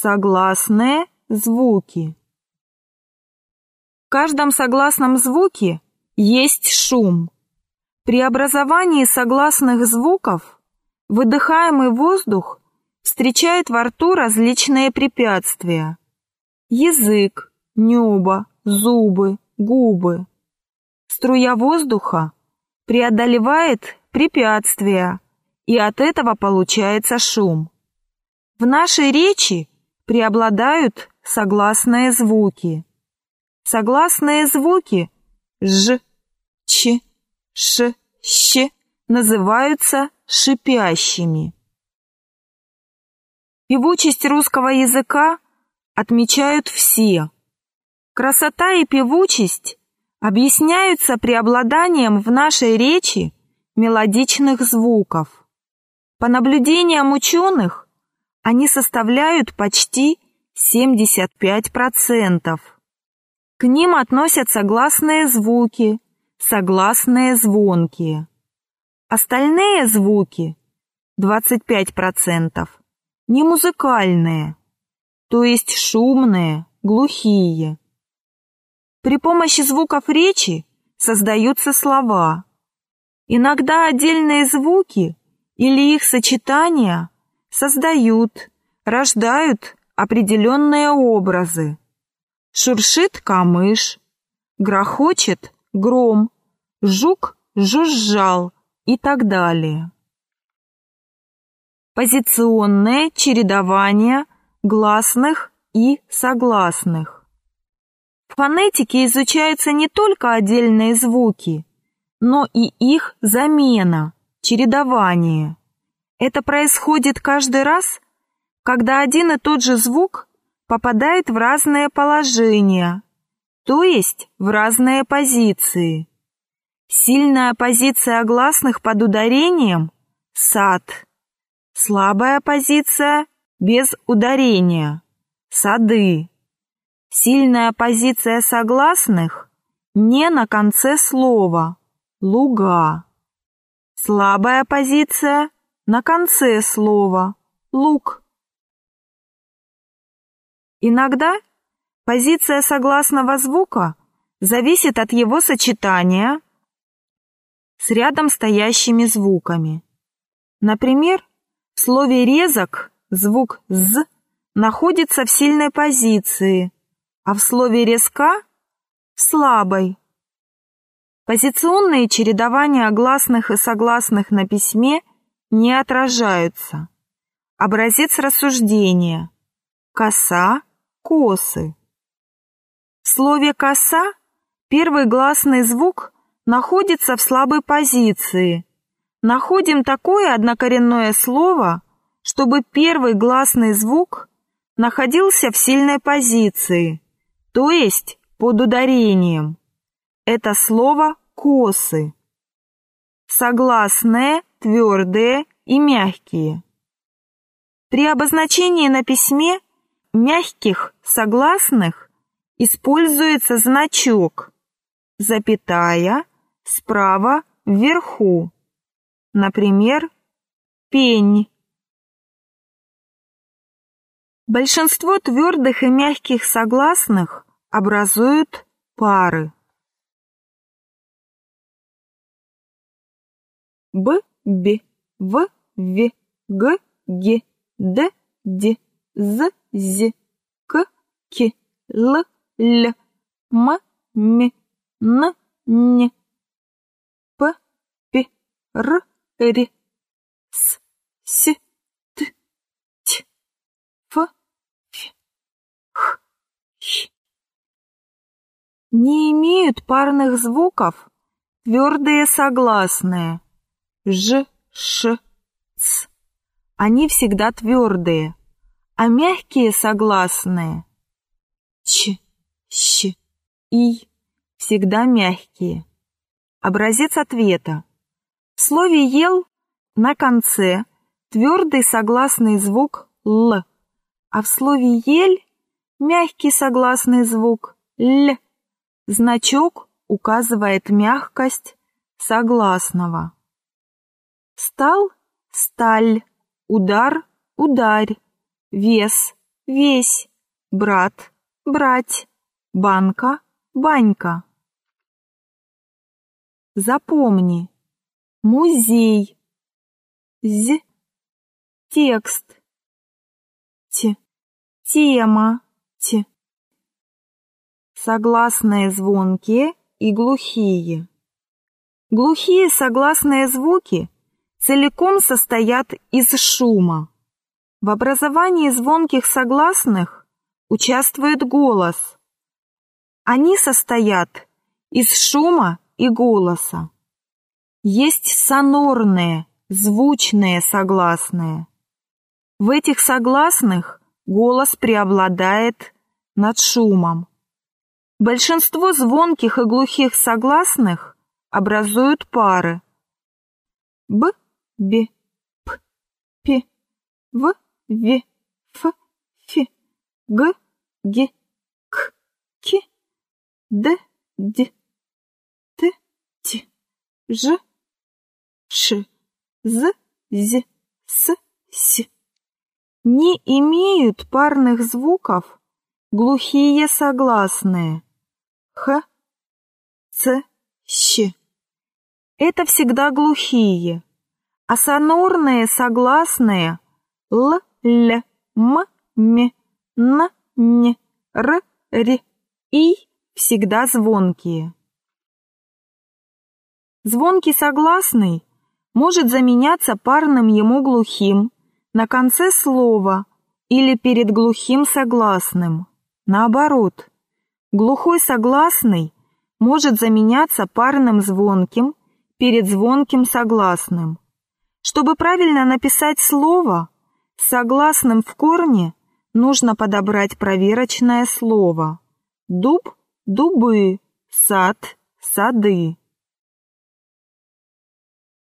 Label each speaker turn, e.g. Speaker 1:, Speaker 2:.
Speaker 1: Согласные звуки. В каждом согласном звуке есть шум. При образовании согласных звуков выдыхаемый воздух встречает во рту различные препятствия. Язык, небо, зубы, губы. Струя воздуха преодолевает препятствия, и от этого получается шум. В нашей речи преобладают согласные звуки. Согласные звуки «ж», «ч», «ш», «щ» называются шипящими. Певучесть русского языка отмечают все. Красота и певучесть объясняются преобладанием в нашей речи мелодичных звуков. По наблюдениям ученых, они составляют почти 75%. К ним относятся гласные звуки, согласные звонкие. Остальные звуки, 25%, не музыкальные, то есть шумные, глухие. При помощи звуков речи создаются слова. Иногда отдельные звуки или их сочетания создают, рождают определенные образы. Шуршит камыш, грохочет гром, жук жужжал и так далее. Позиционное чередование гласных и согласных. В фонетике изучаются не только отдельные звуки, но и их замена, чередование. Это происходит каждый раз, когда один и тот же звук попадает в разные положения, то есть в разные позиции. Сильная позиция гласных под ударением – сад. Слабая позиция без ударения – сады. Сильная позиция согласных не на конце слова – луга. Слабая позиция на конце слова лук. Иногда позиция согласного звука зависит от его сочетания с рядом стоящими звуками. Например, в слове «резок» звук «з» находится в сильной позиции, а в слове «резка» — в слабой. Позиционные чередования гласных и согласных на письме не отражаются. Образец рассуждения. Коса, косы. В слове «коса» первый гласный звук находится в слабой позиции. Находим такое однокоренное слово, чтобы первый гласный звук находился в сильной позиции, то есть под ударением. Это слово «косы». Согласные твердые и мягкие. При обозначении на письме мягких согласных используется значок, запятая справа вверху, например, пень. Большинство твердых и мягких согласных образуют пары. Б, Б, В, В, Г, Г, Д, Д, З, З, К, К, Л, Л, М, М, Н, Н, П, П, Р, Р, С, С, Т, Т, Ф, Ф, Х, Щ. Не имеют парных звуков твердые согласные ж, ш, ц. Они всегда твердые, а мягкие согласные ч, щ, и всегда мягкие. Образец ответа. В слове «ел» на конце твердый согласный звук «л», а в слове «ель» мягкий согласный звук «л». Значок указывает мягкость согласного. Стал – сталь, удар – ударь, вес весь, брат, брать, банка, банька. Запомни. Музей. З. Текст. Т. Тема. Т. Согласные звонкие и глухие. Глухие согласные звуки целиком состоят из шума. В образовании звонких согласных участвует голос. Они состоят из шума и голоса. Есть сонорные, звучные согласные. В этих согласных голос преобладает над шумом. Большинство звонких и глухих согласных образуют пары. Б, Б, П, П, В, В, Ф, Ф, Г, Г, К, К, Д, Д, Т, Т, Ж, Ш, З, З, С, С. Не имеют парных звуков глухие согласные Х, Ц, Щ. Это всегда глухие, а сонорные согласные Л, Л, М, М, Н, Н, Р, Р, И всегда звонкие. Звонкий согласный может заменяться парным ему глухим на конце слова или перед глухим согласным. Наоборот, Глухой согласный может заменяться парным звонким перед звонким согласным. Чтобы правильно написать слово, согласным в корне нужно подобрать проверочное слово. Дуб – дубы, сад – сады.